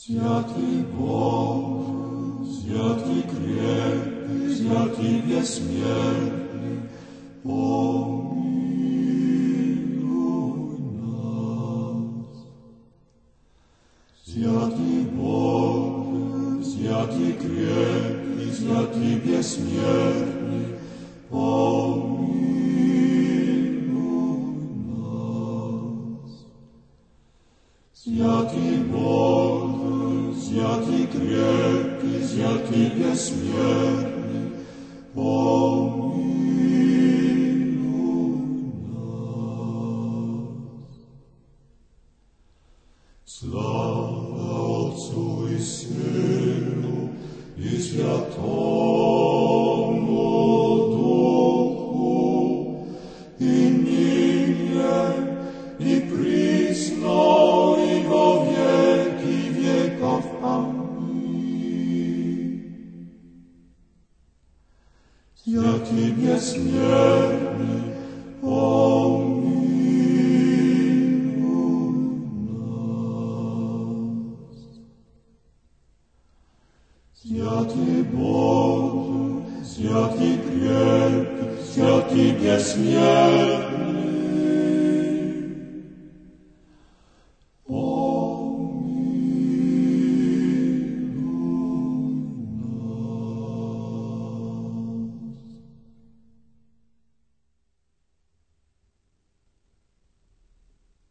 Святый Боже, святый крепкий, святый бессмертный, помилуй нас. Святый Боже, святый крепкий, святый бессмертный, Святый Боже, святый крепкий, святый бессмертный, помилуй нас. Слава Отцу и Сыну и Святому Святый бессмертный, помилуй нас. Святый Боже, святый крепкий, святый бессмертный,